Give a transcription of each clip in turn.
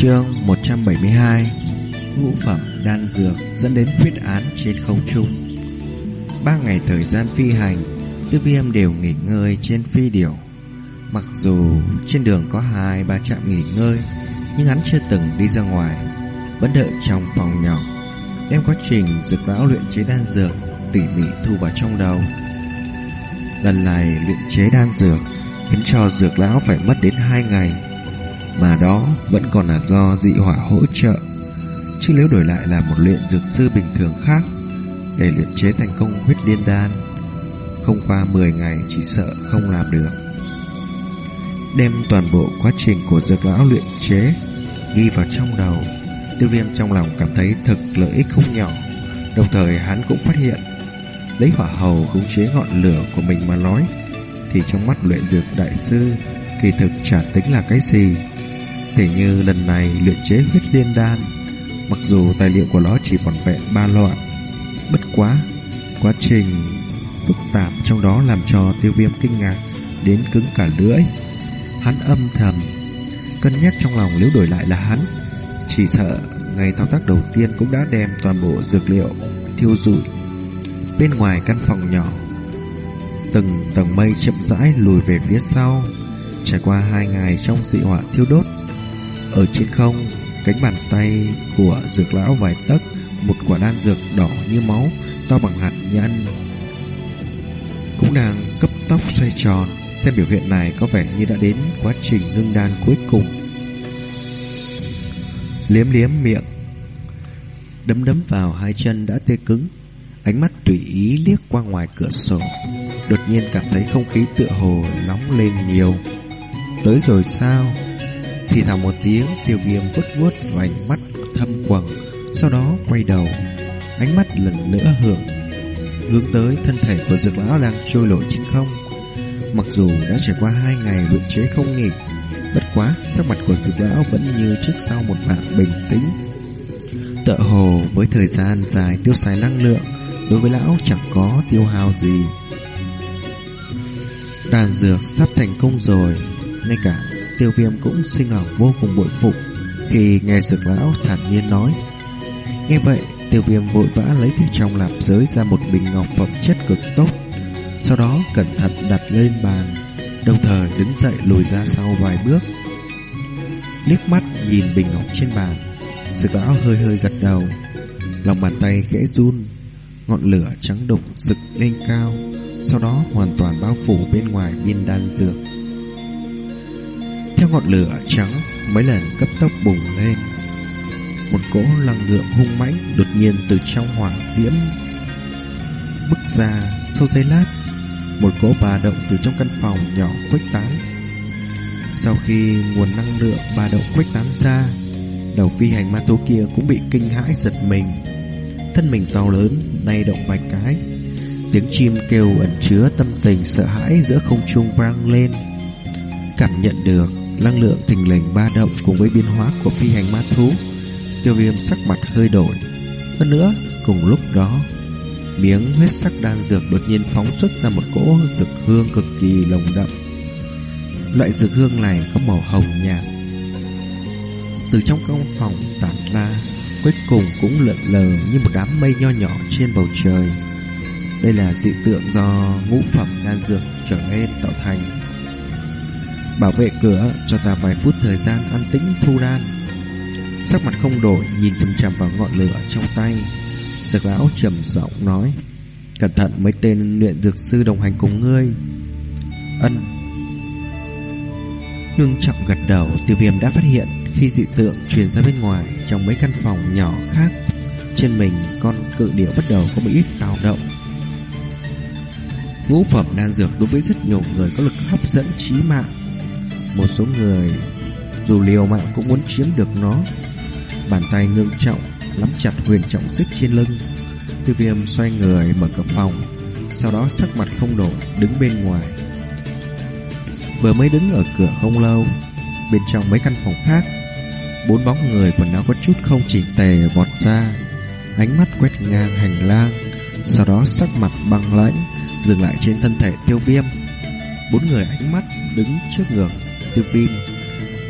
Chương 172 Ngũ phẩm đan dược dẫn đến huyết án trên không trung. Ba ngày thời gian phi hành, Tư viêm đều nghỉ ngơi trên phi điểu. Mặc dù trên đường có hai, ba trạm nghỉ ngơi, Nhưng hắn chưa từng đi ra ngoài, Vẫn đợi trong phòng nhỏ, Đem quá trình dược lão luyện chế đan dược Tỉ mỉ thu vào trong đầu. Lần này luyện chế đan dược Khiến cho dược lão phải mất đến hai ngày mà đó vẫn còn là do dị hỏa hỗ trợ. Chứ nếu đổi lại là một luyện dược sư bình thường khác, để luyện chế thành công huyết liên đan, không qua 10 ngày chỉ sợ không làm được. Đem toàn bộ quá trình của dược lão luyện chế ghi vào trong đầu, tiêu viêm trong lòng cảm thấy thực lợi ích không nhỏ. Đồng thời hắn cũng phát hiện, lấy hỏa hầu khống chế ngọn lửa của mình mà nói, thì trong mắt luyện dược đại sư kỳ thực chả tính là cái gì. Hình như lần này luyện chế huyết liên đan, Mặc dù tài liệu của nó chỉ còn vẹn ba loại Bất quá Quá trình phức tạp trong đó làm cho tiêu viêm kinh ngạc Đến cứng cả lưỡi. Hắn âm thầm, Cân nhắc trong lòng nếu đổi lại là hắn, Chỉ sợ ngày thao tác đầu tiên cũng đã đem toàn bộ dược liệu thiêu rụi. Bên ngoài căn phòng nhỏ, Từng tầng mây chậm rãi lùi về phía sau. Trải qua hai ngày trong dị hỏa thiêu đốt ở trên không, cánh bàn tay của dược lão vài tấc, một quả đan dược đỏ như máu, to bằng hạt nhân. Cũng đang cấp tốc xoay tròn, xem biểu hiện này có vẻ như đã đến quá trình ngưng đan cuối cùng. Liếm liếm miệng, đấm đấm vào hai chân đã tê cứng, ánh mắt tùy ý liếc qua ngoài cửa sổ, đột nhiên cảm thấy không khí tựa hồ nóng lên nhiều. Tới rồi sao? Thì thào một tiếng, tiêu viêm vuốt vuốt vành mắt thâm quầng, Sau đó quay đầu, Ánh mắt lần nữa hưởng, Hướng tới thân thể của dược lão đang trôi nổi trên không. Mặc dù đã trải qua hai ngày luyện chế không nghỉ, Bất quá sắc mặt của dược lão vẫn như trước sau một mạng bình tĩnh. Tợ hồ với thời gian dài tiêu xài năng lượng, Đối với lão chẳng có tiêu hao gì. Đàn dược sắp thành công rồi, Ngay cả tiêu viêm cũng sinh lòng vô cùng bội phục khi nghe dược lão thản nhiên nói. Nghe vậy, tiêu viêm vội vã lấy từ trong lạp giới ra một bình ngọc phẩm chất cực tốt. Sau đó cẩn thận đặt lên bàn, đồng thời đứng dậy lùi ra sau vài bước. Liếc mắt nhìn bình ngọc trên bàn, dược lão hơi hơi gật đầu. Lòng bàn tay khẽ run, ngọn lửa trắng đục rực lên cao, sau đó hoàn toàn bao phủ bên ngoài viên đan dược. Theo ngọn lửa trắng mấy lần cấp tốc bùng lên. Một cỗ năng lượng hung mãnh đột nhiên từ trong hỏa diễm Bức ra, sau giây lát, Một cỗ bà động từ trong căn phòng nhỏ khuếch tán. Sau khi nguồn năng lượng bà động khuếch tán ra, Đầu phi hành ma tố kia cũng bị kinh hãi giật mình. Thân mình to lớn nay động vài cái, Tiếng chim kêu ẩn chứa tâm tình sợ hãi giữa không trung vang lên. Cảm nhận được năng lượng thình lình ba động cùng với biến hóa của phi hành ma thú. Tiêu viêm sắc mặt hơi đổi. Hơn nữa, cùng lúc đó, miếng huyết sắc đan dược đột nhiên phóng xuất ra một cỗ dược hương cực kỳ lồng đậm. Loại dược hương này có màu hồng nhạt. Từ trong căn phòng tản ra, cuối cùng cũng lượn lờ như một đám mây nho nhỏ trên bầu trời. Đây là dị tượng do ngũ phẩm đan dược trở nên tạo thành Bảo vệ cửa cho ta vài phút thời gian an tĩnh thu đan. Sắc mặt không đổi, Nhìn chằm chằm vào ngọn lửa trong tay. Dược lão trầm giọng nói, Cẩn thận mấy tên luyện dược sư đồng hành cùng ngươi. Ân. Ngưng trọng gật đầu, Tiêu viêm đã phát hiện Khi dị tượng truyền ra bên ngoài Trong mấy căn phòng nhỏ khác, Trên mình con cự điệu bắt đầu có một ít tạo động. Ngũ phẩm đan dược đối với rất nhiều người có lực hấp dẫn trí mạng một số người dù liều mạng cũng muốn chiếm được nó. Bàn tay ngưng trọng, nắm chặt huyền trọng xích trên lưng. Tiêu viêm xoay người mở cửa phòng, sau đó sắc mặt không đổi, đứng bên ngoài. Vừa mới đứng ở cửa không lâu, bên trong mấy căn phòng khác, bốn bóng người quần áo có chút không chỉnh tề vọt ra, ánh mắt quét ngang hành lang, sau đó sắc mặt băng lãnh dừng lại trên thân thể tiêu viêm. Bốn người ánh mắt đứng trước ngược tiêu viêm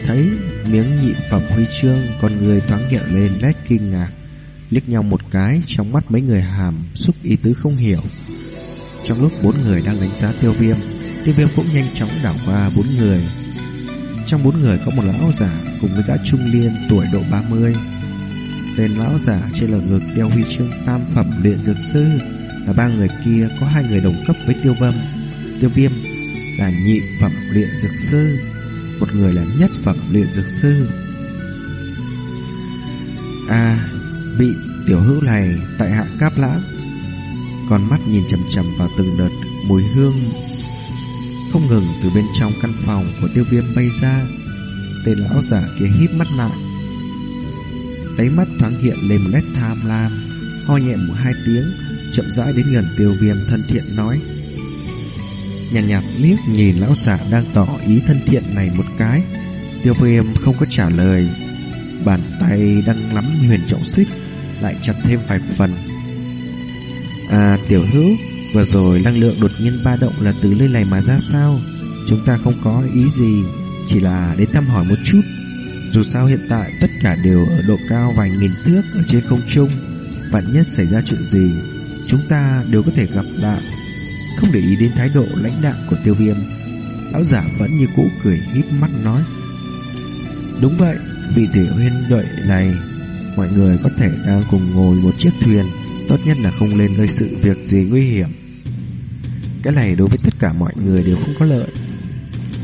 thấy miếng nhị phẩm huy chương, Con người thoáng hiện lên, nét kinh ngạc. Liếc nhau một cái, Trong mắt mấy người hàm xúc ý tứ không hiểu. Trong lúc bốn người đang đánh giá tiêu viêm Tiêu viêm cũng nhanh chóng đảo qua bốn người. Trong bốn người có một lão giả Cùng với gã trung liên tuổi độ 30 Tên lão giả trên lồng ngực đeo huy chương tam phẩm luyện dược sư Và ba người kia có hai người đồng cấp với tiêu vâm Tiêu viêm là nhị phẩm luyện dược sư. Một người là nhất phẩm luyện dược sư. À bị tiểu hữu này tại hạ cáp lãng. Con mắt nhìn chầm chầm vào từng đợt mùi hương, Không ngừng từ bên trong căn phòng của tiêu viêm bay ra. Tên lão giả kia híp mắt lại. Đáy mắt thoáng hiện lên một nét tham lam, Ho nhẹ một hai tiếng, Chậm rãi đến gần tiêu viêm thân thiện nói. Nhàn nhạt, nhạt liếc nhìn lão giả đang tỏ ý thân thiện này một cái. Tiêu viêm không có trả lời. Bàn tay đang nắm huyền trọng xích Lại chặt thêm vài phần. À tiểu hữu Vừa rồi năng lượng đột nhiên ba động là từ nơi này mà ra sao? Chúng ta không có ý gì Chỉ là đến thăm hỏi một chút. Dù sao hiện tại tất cả đều ở độ cao vài nghìn thước ở trên không trung. Vạn nhất xảy ra chuyện gì Chúng ta đều có thể gặp lại. Không để ý đến thái độ lãnh đạm của tiêu viêm. Lão giả vẫn như cũ cười híp mắt nói, Đúng vậy, Vị tiểu huyên đợi này, Mọi người có thể đang cùng ngồi một chiếc thuyền, Tốt nhất là không lên gây sự việc gì nguy hiểm. Cái này đối với tất cả mọi người đều không có lợi.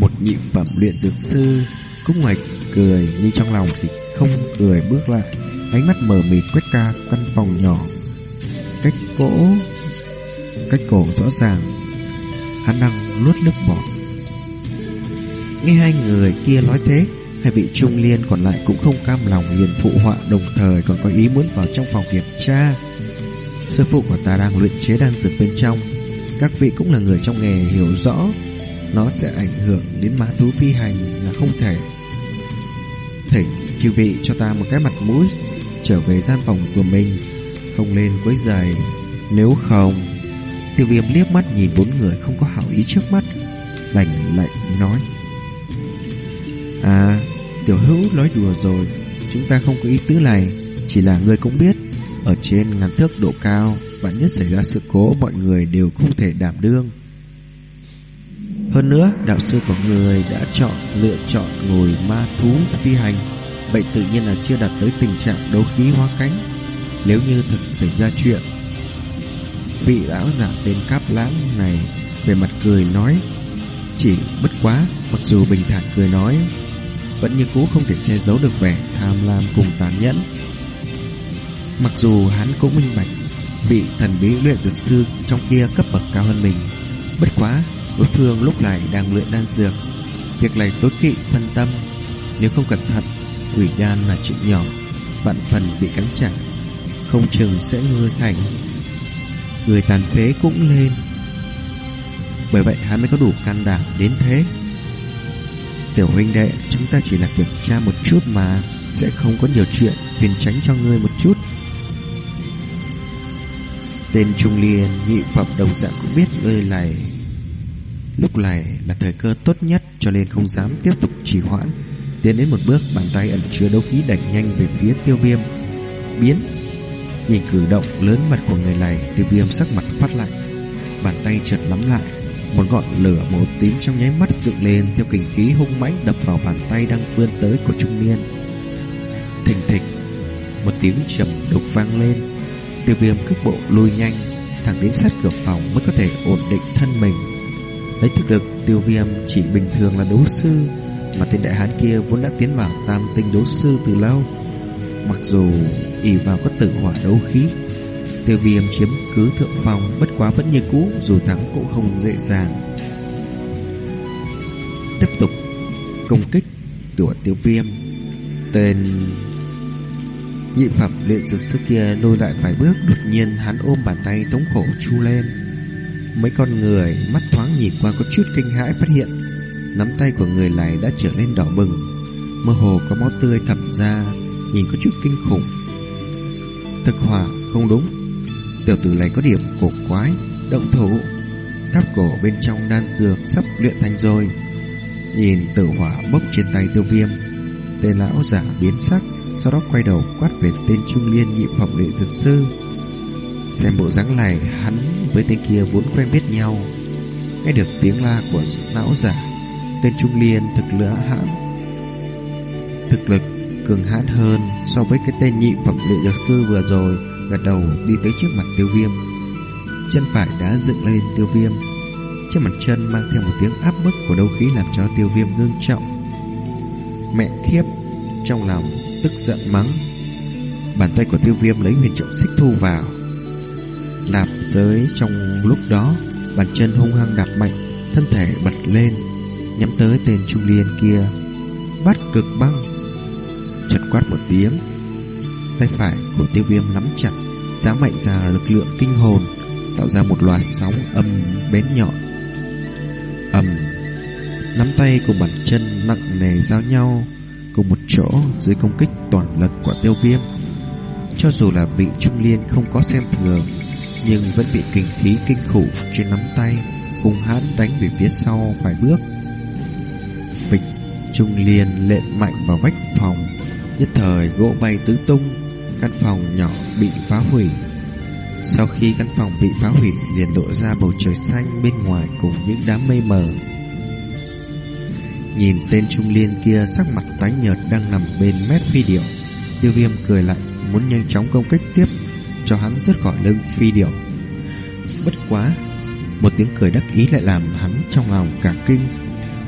Một nhị phẩm luyện dược sư, Cũng ngoài cười, Nhưng trong lòng thì không cười bước lại, Ánh mắt mờ mịt quét ca căn phòng nhỏ. Cách cỗ Cách cổ rõ ràng Hắn đang nuốt nước bọt Nghe hai người kia nói thế Hai vị trung liên còn lại cũng không cam lòng liền phụ họa đồng thời còn có ý muốn vào trong phòng kiểm tra. Sư phụ của ta đang luyện chế đan dược bên trong. Các vị cũng là người trong nghề hiểu rõ nó sẽ ảnh hưởng đến mã thú phi hành là không thể. Thỉnh chư vị cho ta một cái mặt mũi trở về gian phòng của mình, không lên quấy giày. Nếu không, tiêu viêm liếc mắt nhìn bốn người không có hảo ý trước mắt, lạnh lạnh nói. À, Tiểu hữu nói đùa rồi. Chúng ta không có ý tứ này. Chỉ là người cũng biết Ở trên ngàn thước độ cao Vạn nhất xảy ra sự cố Mọi người đều không thể đảm đương. Hơn nữa Đạo sư của người đã chọn Lựa chọn ngồi ma thú phi hành. Vậy tự nhiên là chưa đạt tới tình trạng đấu khí hóa cánh. Nếu như thật xảy ra chuyện Vị lão giả tên Cáp Lãng này Về mặt cười nói Chỉ bất quá Mặc dù bình thản cười nói vẫn như cũ không thể che giấu được vẻ tham lam cùng tàn nhẫn. Mặc dù hắn cũng minh bạch, vị thần bí luyện dược sư trong kia cấp bậc cao hơn mình. Bất quá, đối phương lúc này đang luyện đan dược. Việc này tối kỵ phân tâm, nếu không cẩn thận, quỷ đan là chuyện nhỏ, vạn phần bị cắn chặt, không chừng sẽ ngươi thành. Người tàn phế cũng lên. Bởi vậy hắn mới có đủ can đảm đến thế. Tiểu huynh đệ, chúng ta chỉ là kiểm tra một chút mà Sẽ không có nhiều chuyện Phiền tránh cho ngươi một chút. Tên Trung Liên nhị phẩm đồng dạng cũng biết nơi này. Lúc này là thời cơ tốt nhất Cho nên không dám tiếp tục trì hoãn. Tiến đến một bước bàn tay ẩn chứa đấu khí đẩy nhanh về phía tiêu viêm. Biến. Nhìn cử động lớn mặt của người này Tiêu viêm sắc mặt phát lạnh Bàn tay chợt nắm lại một ngọn lửa màu tím trong nháy mắt dựng lên theo kình khí hung mãnh đập vào bàn tay đang vươn tới của trung niên. Thình thịch, một tiếng trầm đục vang lên. Tiêu viêm cước bộ lùi nhanh, thẳng đến sát cửa phòng mới có thể ổn định thân mình. Lấy thực lực tiêu viêm chỉ bình thường là đấu sư, mà tên đại hán kia vốn đã tiến vào tam tinh đấu sư từ lâu. Mặc dù ỷ vào có tử hỏa đấu khí, Tiêu viêm chiếm cứ thượng phong, Bất quá vẫn như cũ Dù thắng cũng không dễ dàng. Tiếp tục Công kích của tiêu viêm. Tên Nhị phẩm luyện dược sư kia lôi lại vài bước Đột nhiên hắn ôm bàn tay thống khổ chu lên. Mấy con người mắt thoáng nhìn qua có chút kinh hãi phát hiện Nắm tay của người này đã trở nên đỏ bừng Mơ hồ có máu tươi thẩm ra. Nhìn có chút kinh khủng. Thực hỏa không đúng. Tiểu tử này có điểm cổ quái Động thủ. Tháp cổ bên trong đan dược sắp luyện thành rồi. Nhìn tử hỏa bốc trên tay tiêu viêm tên lão giả biến sắc Sau đó quay đầu quát về tên trung liên nhị phẩm đệ dược sư. Xem bộ dáng này Hắn với tên kia vốn quen biết nhau. Nghe được tiếng la của lão giả Tên trung liên thực lửa hãm, Thực lực cường hãn hơn So với cái tên nhị phẩm đệ dược sư vừa rồi, Gật đầu đi tới trước mặt tiêu viêm. Chân phải đã dựng lên, tiêu viêm. Trên mặt chân mang theo một tiếng áp bức của đấu khí làm cho tiêu viêm ngưng trọng. Mẹ khiếp Trong lòng tức giận mắng. Bàn tay của tiêu viêm lấy huyền trọng xích thu vào. Lạp giới trong lúc đó, Bàn chân hung hăng đạp mạnh, Thân thể bật lên, Nhắm tới tên trung liên kia. Bắt cực băng. Chật quát một tiếng. Tay phải của tiêu viêm nắm chặt Giá mạnh ra lực lượng kinh hồn, Tạo ra một loạt sóng âm bén nhọn. Ầm. Nắm tay cùng bàn chân nặng nề giao nhau Cùng một chỗ dưới công kích toàn lực của tiêu viêm. Cho dù là vị trung liên không có xem thường, Nhưng vẫn bị kinh khí kinh khủng trên nắm tay Cùng hãn đánh về phía sau vài bước. Vịnh trung liên lệ mạnh vào vách phòng, Nhất thời gỗ bay tứ tung, Căn phòng nhỏ bị phá hủy. Sau khi căn phòng bị phá hủy, liền lộ ra bầu trời xanh bên ngoài cùng những đám mây mờ. Nhìn tên trung liên kia, sắc mặt tái nhợt đang nằm bên mép phi điểu Tiêu viêm cười lạnh, muốn nhanh chóng công kích tiếp, Cho hắn rớt khỏi lưng phi điểu Bất quá, Một tiếng cười đắc ý lại làm hắn trong lòng cả kinh.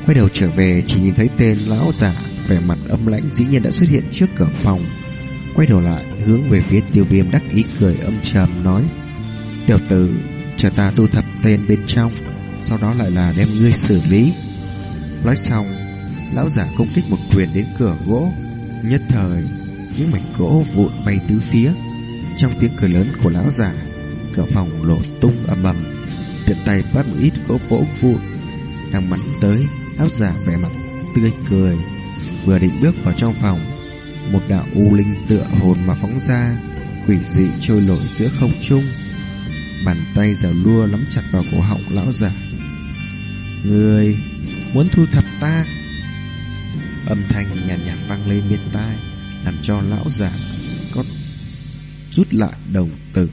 Quay đầu trở về, chỉ nhìn thấy tên lão giả Vẻ mặt âm lãnh dĩ nhiên đã xuất hiện trước cửa phòng. Quay đầu lại, hướng về phía tiêu viêm đắc ý cười âm trầm nói, Tiểu tử, Chờ ta tu thập tên bên trong, Sau đó lại là đem ngươi xử lý. Nói xong, Lão giả công kích một quyền đến cửa gỗ. Nhất thời, Những mảnh gỗ vụn bay tứ phía. Trong tiếng cười lớn của lão giả Cửa phòng lộ tung ầm ầm. Tiện tay bắt một ít gỗ vỗ vụn, Đang bắn tới. Lão giả vẻ mặt tươi cười Vừa định bước vào trong phòng Một đạo u linh tựa hồn mà phóng ra Quỷ dị trôi nổi giữa không trung. Bàn tay dẻo lua nắm chặt vào cổ họng lão giả. Người muốn thu thập ta? Âm thanh nhàn nhạt, nhạt vang lên bên tai Làm cho lão giả có rút lại đồng tử.